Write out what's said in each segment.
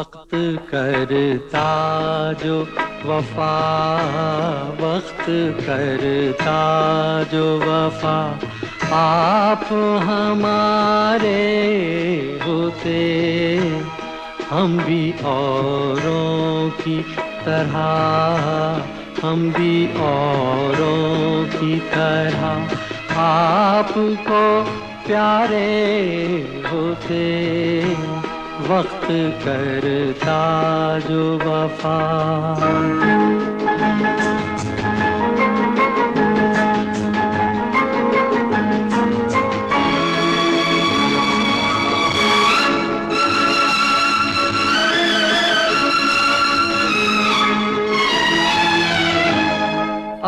वक्त करता, जो वफा वक्त करता, जो वफा आप हमारे होते, हम भी औरों की तरह, हम भी औरों की तरह आपको प्यारे होते। वक्त करता जो वफा।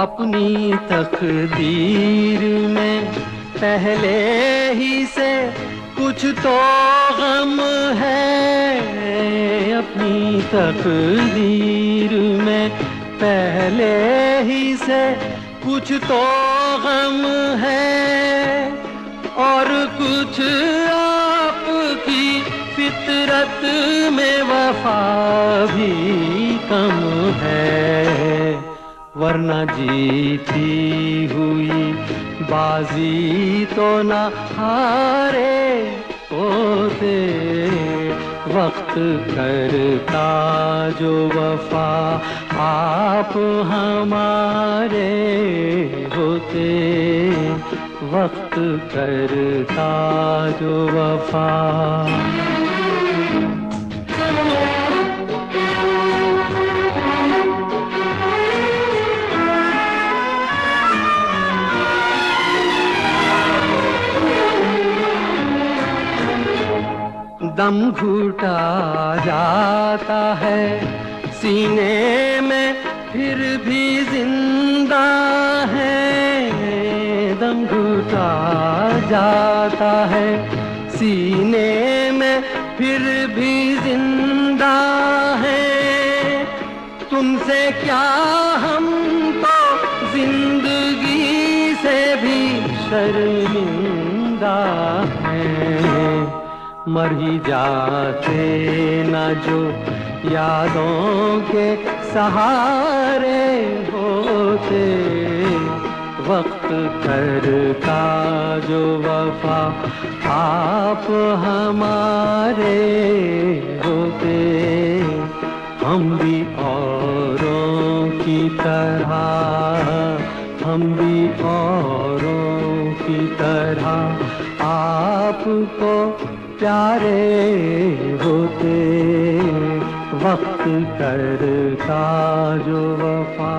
अपनी तकदीर में पहले ही से कुछ तो गम है अपनी तकदीर में। पहले ही से कुछ तो गम है और कुछ आपकी फितरत में वफा भी कम है। वरना जीती हुई बाजी तो न हारे होते। वक्त करता जो वफा आप हमारे होते। वक्त करता जो वफा। दम घुटा जाता है। सीने में फिर भी ज़िंदा है। दम घुटा जाता है। सीने में फिर भी ज़िंदा है। तुमसे क्या हम तो ज़िंदगी से भी शर्मिंदा हैं। मर ही जाते न जो यादों के सहारे होते। वक्त करता जो वफा आप हमारे होते। हम भी औरों की तरह, हम भी औरों की तरह आपको प्यारे होते वक्त करता जो वफा